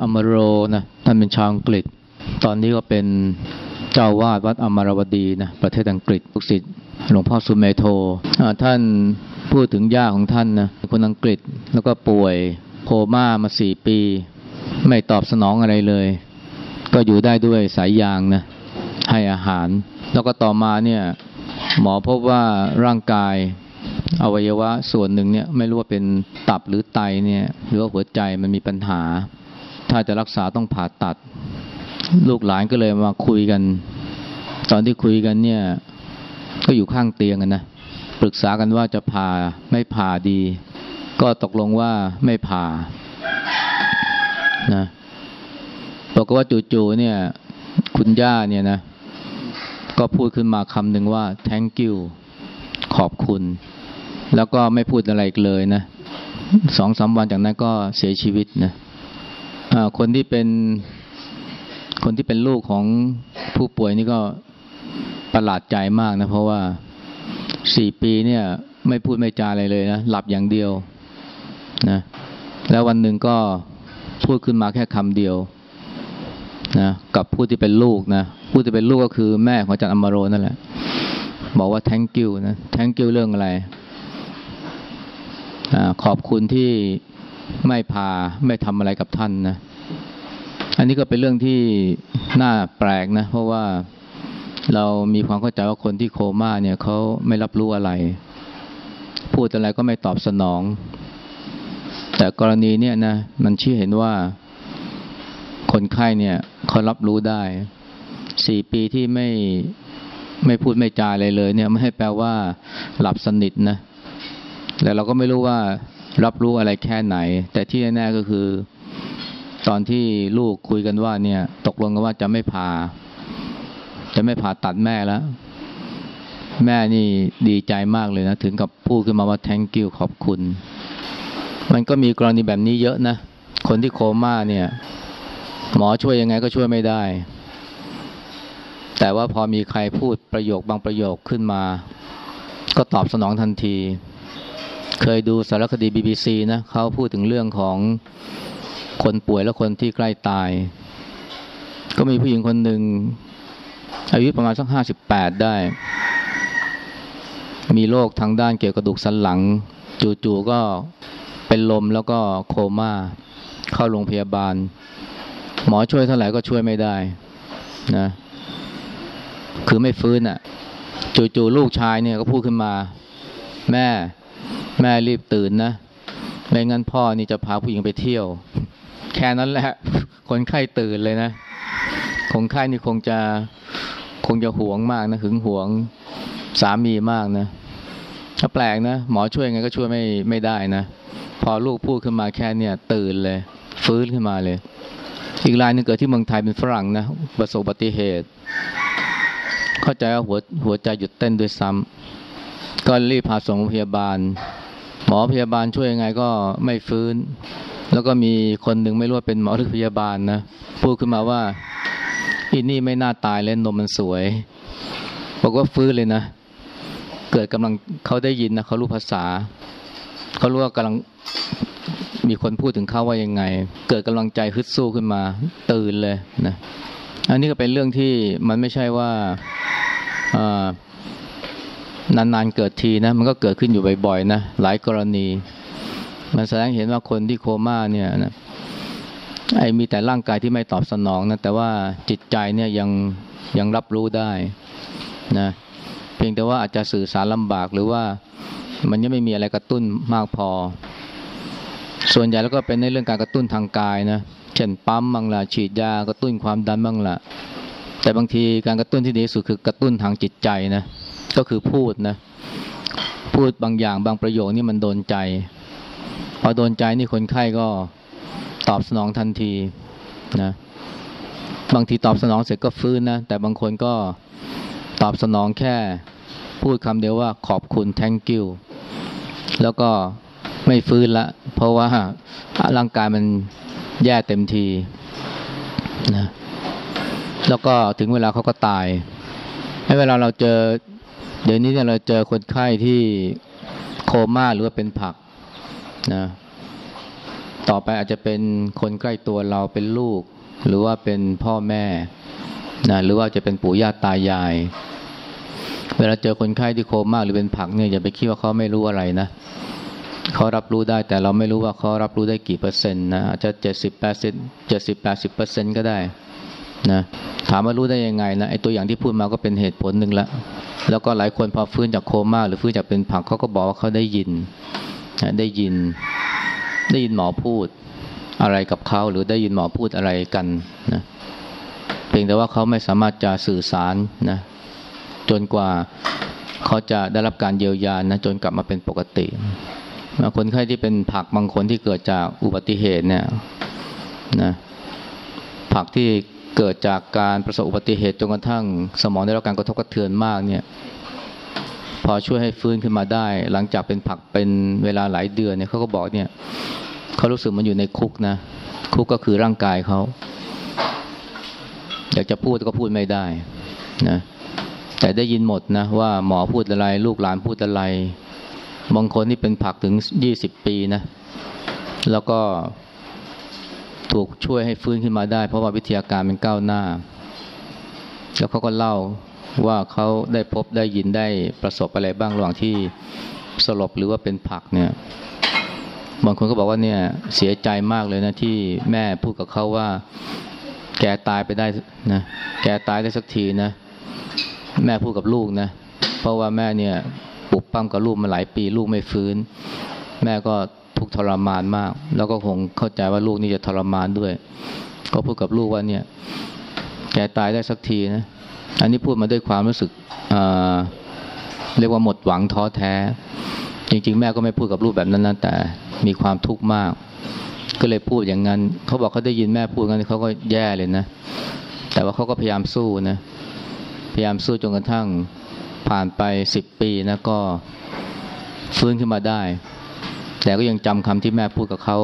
อาจารย์อมโรนะท่านเป็นชาวอังกฤษ ตอนนี้ก็เป็นเจ้าวาดวัดอมรวดีนะประเทศอังกฤษลูกศิษย์หลวงพ่อสุเมโทท่านพูดถึงย่าของท่านนะคนอังกฤษแล้วก็ป่วยโคม่ามาสี่ปี ไม่ตอบสนองอะไรเลย ก็อยู่ได้ด้วยสายยางนะให้อาหาร แล้วก็ต่อมาเนี่ยหมอพบว่าร่างกายอวัยวะส่วนหนึ่งเนี่ยไม่รู้ว่าเป็นตับหรือไตเนี่ยหรือว่าหัวใจมันมีปัญหา ถ้าจะรักษาต้องผ่าตัด ลูกหลานก็เลยมาคุยกัน ตอนที่คุยกันเนี่ย ก็อยู่ข้างเตียงกันนะปรึกษากันว่าจะผ่าไม่ผ่าดี ก็ตกลงว่าไม่ผ่านะบอกว่าจู่ๆเนี่ย คุณย่าเนี่ยนะ ก็พูดขึ้นมาคำหนึ่งว่า thank you ขอบคุณ แล้วก็ไม่พูดอะไรอีกเลยนะสองสามวันจากนั้นก็เสียชีวิตนะ คนที่เป็นคนที่เป็นลูกของผู้ป่วยนี่ก็ประหลาดใจมากนะ เพราะว่าสี่ปีเนี่ย ไม่พูดไม่จาอะไรเลยนะหลับอย่างเดียวนะแล้ววันหนึ่งก็พูดขึ้นมาแค่คำเดียวนะกับผู้ที่เป็นลูกนะผู้ที่เป็นลูกก็คือแม่ของอาจารย์อมโรนั่นแหละ บอกว่า thank you นะ thank you เรื่องอะไรอขอบคุณที่ไม่พาไม่ทำอะไรกับท่านนะ อันนี้ก็เป็นเรื่องที่น่าแปลกนะ เพราะว่าเรามีความเข้าใจว่าคนที่โคม่าเนี่ยเขาไม่รับรู้อะไร พูดอะไรก็ไม่ตอบสนอง แต่กรณีเนี่ยนะมันชี้เห็นว่าคนไข้เนี่ยเขารับรู้ได้สี่ปีที่ไม่ไม่พูดไม่จาอะไรเลย เนี่ยไม่ให้แปลว่า หลับสนิทนะแต่เราก็ไม่รู้ว่ารับรู้อะไรแค่ไหน แต่ที่แน่ๆก็คือ ตอนที่ลูกคุยกันว่าเนี่ย ตกลงกันว่าจะไม่พาจะไม่ผ่าตัดแม่แล้ว แม่นี่ดีใจมากเลยนะ ถึงกับพูดขึ้นมาว่า thank you ขอบคุณ มันก็มีกรณีแบบนี้เยอะนะ คนที่โคม่าเนี่ย หมอช่วยยังไงก็ช่วยไม่ได้ แต่ว่าพอมีใครพูดประโยคบางประโยคขึ้นมา ก็ตอบสนองทันที เคยดูสารคดี BBC นะเขาพูดถึงเรื่องของ คนป่วยและคนที่ใกล้ตาย ก็มีผู้หญิงคนหนึ่งอายุประมาณสักห้าสิบแปดได้ มีโรคทางด้านเกี่ยวกับกระดูกสันหลัง จู่ๆก็เป็นลมแล้วก็โคมา่าเข้าโรงพยาบาล หมอช่วยเท่าไหร่ก็ช่วยไม่ได้นะคือไม่ฟื้นอะ่ะ จู่ๆลูกชายเนี่ยก็พูดขึ้นมา แม่แม่รีบตื่นนะไม่งั้นพ่อนี่จะพาผู้หญิงไปเที่ยว แค่นั้นแหละ คนไข้ตื่นเลยนะ คนไข้นี่คงจะคงจะหวงมากนะหึงหวงสามีมากนะถ้าแปลกนะ หมอช่วยไงก็ช่วยไม่ไม่ได้นะ พอลูกพูดขึ้นมาแค่เนี่ย ตื่นเลย ฟื้นขึ้นมาเลย อีกรายนึงเกิดที่เมืองไทยเป็นฝรั่งนะประสบอุบัติเหตุ เข้าใจว่าหัวหัวใจหยุดเต้นด้วยซ้ำก็รีบพาส่งโรงพยาบาล หมอพยาบาลช่วยยังไงก็ไม่ฟื้น แล้วก็มีคนหนึ่งไม่รู้ว่าเป็นหมอหรือพยาบาลนะพูดขึ้นมาว่าอีนี่ไม่น่าตายเลยนมมันสวย บอกว่าฟื้นเลยนะ เกิดกำลังเขาได้ยินนะเขารู้ภาษา เขารู้ว่ากำลังมีคนพูดถึงเขาว่ายังไง เกิดกำลังใจฮึดสู้ขึ้นมา ตื่นเลยนะอันนี้ก็เป็นเรื่องที่มันไม่ใช่ว่านานๆเกิดทีนะ มันก็เกิดขึ้นอยู่บ่อยๆนะหลายกรณี มันแสดงเห็นว่าคนที่โคม่าเนี่ยนะไอ้มีแต่ร่างกายที่ไม่ตอบสนองนะแต่ว่าจิตใจเนี่ยยังยังรับรู้ได้นะเพียงแต่ว่าอาจจะสื่อสารลำบากหรือว่ามันยังไม่มีอะไรกระตุ้นมากพอ ส่วนใหญ่แล้วก็เป็นในเรื่องการกระตุ้นทางกายนะเช่นปั๊มบ้างละฉีดยากระตุ้นความดันบ้างละแต่บางทีการกระตุ้นที่ดีสุดคือกระตุ้นทางจิตใจนะก็คือพูดนะพูดบางอย่างบางประโยคนี่มันโดนใจ พอโดนใจนี่คนไข้ก็ตอบสนองทันทีนะบางทีตอบสนองเสร็จก็ฟื้นนะ แต่บางคนก็ตอบสนองแค่พูดคำเดียวว่าขอบคุณ thank you แล้วก็ไม่ฟื้นละ เพราะว่าร่างกายมันแย่เต็มทีนะแล้วก็ถึงเวลาเขาก็ตายให้เวลาเราเจอ เดี๋ยวนี้เนี่ยเราเจอคนไข้ที่โคม่าหรือว่าเป็นผัก นะต่อไปอาจจะเป็นคนใกล้ตัวเราเป็นลูก หรือว่าเป็นพ่อแม่นะหรือว่าจะเป็นปู่ย่าตายาย เวลาเจอคนไข้ที่โคม่าหรือเป็นผักเนี่ยอย่าไปคิดว่าเขาไม่รู้อะไรนะเขารับรู้ได้แต่เราไม่รู้ว่าเขารับรู้ได้กี่เปอร์เซ็นต์นะอาจจะเจ็ดสิบแปดสิบเจ็ดสิบแปดสิบเปอร์เซ็นต์ก็ได้นะถามว่ารู้ได้ยังไงนะไอตัวอย่างที่พูดมาก็เป็นเหตุผลหนึ่งละแล้วก็หลายคนพอฟื้นจากโคม่าหรือฟื้นจากเป็นผักเขาก็บอกว่าเขาได้ยิน ได้ยินได้ยินหมอพูดอะไรกับเขาหรือได้ยินหมอพูดอะไรกันนะเพียงแต่ว่าเขาไม่สามารถจะสื่อสารนะจนกว่าเขาจะได้รับการเยียวยานะจนกลับมาเป็นปกติ คนไข้ที่เป็นผักบางคนที่เกิดจากอุบัติเหตุเนี่ยนะผักที่เกิดจากการประสบอุบัติเหตุจนกระทั่งสมองได้รับการกระทบกระเทือนมากเนี่ย อช่วยให้ฟื้นขึ้นมาได้ หลังจากเป็นผักเป็นเวลาหลายเดือนเนี่ยเขาก็บอกเนี่ยเขารู้สึกมันอยู่ในคุกนะ คุกก็คือร่างกายเขาอยากจะพูดก็พูดไม่ได้นะแต่ได้ยินหมดนะว่าหมอพูดอะไร ลูกหลานพูดอะไรบางคนที่เป็นผักถึงยี่สิบปีนะ แล้วก็ถูกช่วยให้ฟื้นขึ้นมาได้ เพราะว่าวิทยาการมันก้าวหน้า แล้วเขาก็เล่า ว่าเขาได้พบได้ยินได้ประสบอะไรบ้างระหว่างที่สลบหรือว่าเป็นผักเนี่ยบางคนก็บอกว่าเนี่ยเสียใจมากเลยนะที่แม่พูดกับเขาว่า แกตายไปได้นะแกตายได้สักทีนะ แม่พูดกับลูกนะ เพราะว่าแม่เนี่ยปุบปั้มกับลูกมาหลายปี ลูกไม่ฟื้น แม่ก็ทุกทรมานมาก แล้วก็คงเข้าใจว่าลูกนี่จะทรมานด้วย ก็พูดกับลูกว่าเนี่ย แกตายได้สักทีนะ อันนี้พูดมาด้วยความรู้สึกเรียกว่าหมดหวังท้อแท้ จริง ๆ แม่ก็ไม่พูดกับลูกแบบนั้นนะแต่มีความทุกข์มาก ก็เลยพูดอย่างนั้น เขาบอกเขาได้ยินแม่พูดงั้นเขาก็แย่เลยนะ แต่ว่าเขาก็พยายามสู้นะ พยายามสู้จนกระทั่งผ่านไปสิบปีนะก็ฟื้นขึ้นมาได้ แต่ก็ยังจำคำที่แม่พูดกับเขา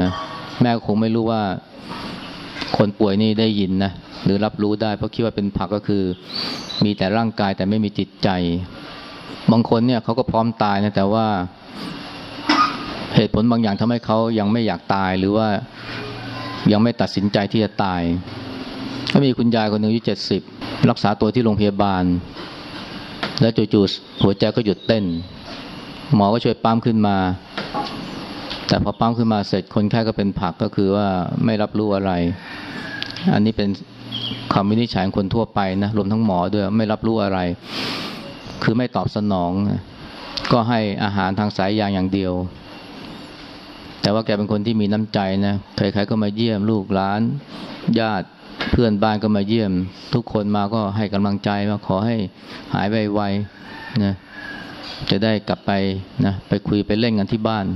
นะ แม่คงไม่รู้ว่า คนป่วยนี่ได้ยินนะหรือรับรู้ได้เพราะคิดว่าเป็นผักก็คือ มีแต่ร่างกายแต่ไม่มีจิตใจ บางคนเนี่ยเขาก็พร้อมตายนะแต่ว่าเหตุผลบางอย่างทำให้เขายังไม่อยากตายหรือว่ายังไม่ตัดสินใจที่จะตายก็มีคุณยายคนหนึ่งอายุเจ็ดสิบรักษาตัวที่โรงพยาบาล แล้วจู่ๆหัวใจก็หยุดเต้น หมอก็ช่วยปั๊มขึ้นมา แต่พอปั๊มขึ้นมาเสร็จคนไข้ก็เป็นผักก็คือว่าไม่รับรู้อะไร อันนี้เป็นคำวินิจฉัยคนทั่วไปนะรวมทั้งหมอด้วยไม่รับรู้อะไร คือไม่ตอบสนอง ก็ให้อาหารทางสายยางอย่างเดียว แต่ว่าแกเป็นคนที่มีน้ำใจนะใครๆก็มาเยี่ยมลูกหลาน ญาติเพื่อนบ้านก็มาเยี่ยม ทุกคนมาก็ให้กำลังใจมาขอให้หายไวๆนะจะได้กลับไปนะไปคุยไปเล่นกันที่บ้าน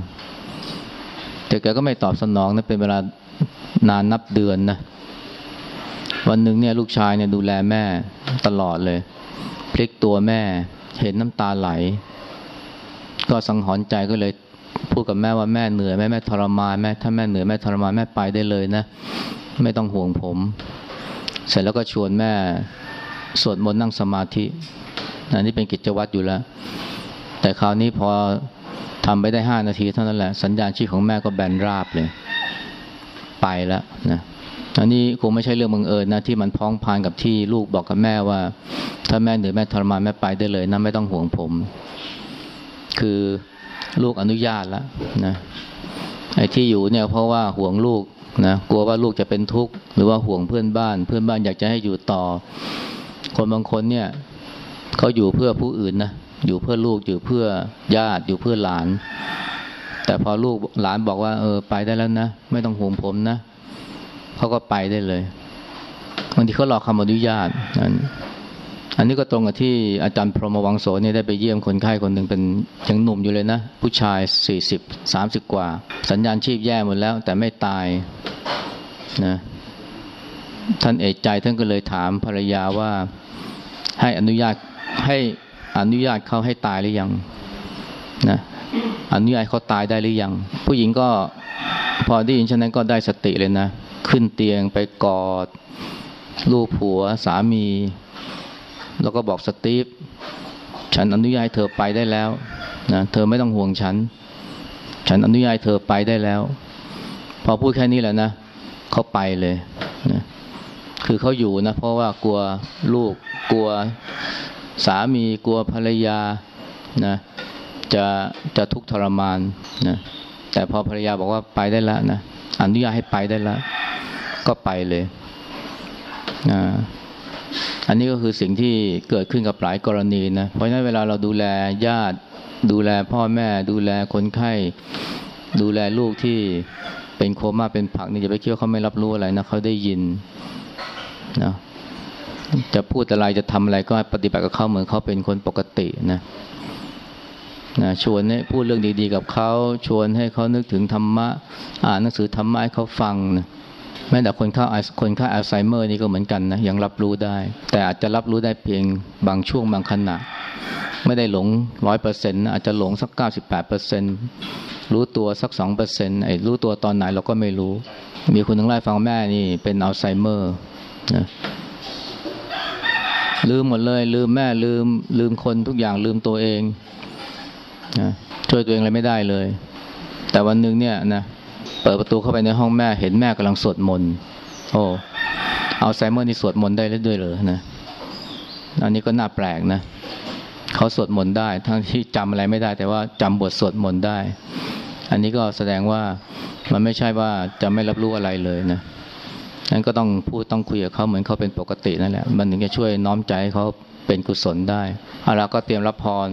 แต่แกก็ไม่ตอบสนองนะเป็นเวลานานนับเดือนนะ วันหนึ่งเนี่ยลูกชายเนี่ยดูแลแม่ตลอดเลย พลิกตัวแม่เห็นน้ำตาไหล ก็สังหรณ์ใจก็เลยพูดกับแม่ว่าแม่เหนื่อยแม่แม่ทรมานแม่ถ้าแม่เหนื่อยแม่ทรมานแม่ไปได้เลยนะ ไม่ต้องห่วงผม เสร็จแล้วก็ชวนแม่สวดมนต์นั่งสมาธิอันนี้เป็นกิจวัตรอยู่แล้ว แต่คราวนี้พอทำไปได้ห้านาทีเท่านั้นแหละ สัญญาณชีพของแม่ก็แบนราบเลย ไปแล้วนะ อันนี้คงไม่ใช่เรื่องบังเอิญนะที่มันพ้องพานกับที่ลูกบอกกับแม่ว่า ถ้าแม่เหนื่อยแม่ทรมานแม่ไปได้เลยนะไม่ต้องห่วงผม คือลูกอนุญาตแล้วนะไอ้ที่อยู่เนี่ยเพราะว่าห่วงลูกนะกลัวว่าลูกจะเป็นทุกข์หรือว่าห่วงเพื่อนบ้าน เพื่อนบ้านอยากจะให้อยู่ต่อ คนบางคนเนี่ยเขาอยู่เพื่อผู้อื่นนะอยู่เพื่อลูกอยู่เพื่อญาติอยู่เพื่อหลาน แต่พอลูกหลานบอกว่าเออไปได้แล้วนะ ไม่ต้องห่วงผมนะ เขาก็ไปได้เลยบางทีเขารอคำอนุญาตนันอันนี้ก็ตรงกับที่อาจารย์พรหมวังโสเนี่ยได้ไปเยี่ยมคนไข้คนหนึ่งเป็นยังหนุ่มอยู่เลยนะ ผู้ชายสี่สิบสามสิบกว่า สัญญาณชีพแย่หมดแล้ว แต่ไม่ตายนะท่านเอกใจท่านก็เลยถามภรรยาว่าให้อนุญาตให้อนุญาตเขาให้ตายหรือยังนะอนุญาตเขาตายได้หรือยัง ผู้หญิงก็พอได้ยินฉะนั้นก็ได้สติเลยนะ ขึ้นเตียงไปกอดลูกผัวสามี แล้วก็บอกสตีฟฉันอนุญาตเธอไปได้แล้วนะเธอไม่ต้องห่วงฉัน ฉันอนุญาตเธอไปได้แล้ว พอพูดแค่นี้แหละนะเขาไปเลยนะคือเขาอยู่นะ เพราะว่ากลัวลูกกลัวสามีกลัวภรรยานะจะจะทุกข์ทรมานนะแต่พอภรรยาบอกว่าไปได้แล้วนะอนุญาตให้ไปได้แล้ว ก็ไปเลยอันนี้ก็คือสิ่งที่เกิดขึ้นกับหลายกรณีนะ เพราะฉะนั้นเวลาเราดูแลญาติ ดูแลพ่อแม่ ดูแลคนไข้ ดูแลลูกที่เป็นโคม่าเป็นผักนี่อย่าไปคิดว่าเขาไม่รับรู้อะไรนะเขาได้ยินนะจะพูดอะไรจะทำอะไรก็ปฏิบัติกับเขาเหมือนเขาเป็นคนปกตินะนะชวนให้พูดเรื่องดีๆกับเขาชวนให้เขานึกถึงธรรมะ อ่านหนังสือธรรมะให้เขาฟังนะ แม้แต่คนข้าคนข้าอัลไซเมอร์นี่ก็เหมือนกันนะยังรับรู้ได้ แต่อาจจะรับรู้ได้เพียงบางช่วงบางขณะ ไม่ได้หลงร้อยเปอร์เซ็นต์อาจจะหลงสักเก้าสิบแปดเปอร์เซ็นรู้ตัวสักสองเปอร์เซ็นต์ไอ้รู้ตัวตอนไหนเราก็ไม่รู้ มีคนหนึ่งไล่ฟังแม่นี่เป็นอัลไซเมอร์นะลืมหมดเลย ลืมแม่ลืม ลืมคนทุกอย่างลืมตัวเองนะช่วยตัวเองอะไรไม่ได้เลย แต่วันหนึ่งเนี่ยนะ เปิดประตูเข้าไปในห้องแม่เห็นแม่กำลังสวดมนต์โอ้เอัลไซเมอร์นี่สวดมนต์ได้ด้วยเหรอนะอันนี้ก็น่าแปลกนะเขาสวดมนต์ได้ ทั้งที่จำอะไรไม่ได้ แต่ว่าจำบทสวดมนต์ได้ อันนี้ก็แสดงว่ามันไม่ใช่ว่าจะไม่รับรู้อะไรเลยนะนั้นก็ต้องพูดต้องคุยกับเขาเหมือนเขาเป็นปกตินั่นแหละมันถึงจะช่วยน้อมใจเขาเป็นกุศลได้เอาละก็เตรียมรับพร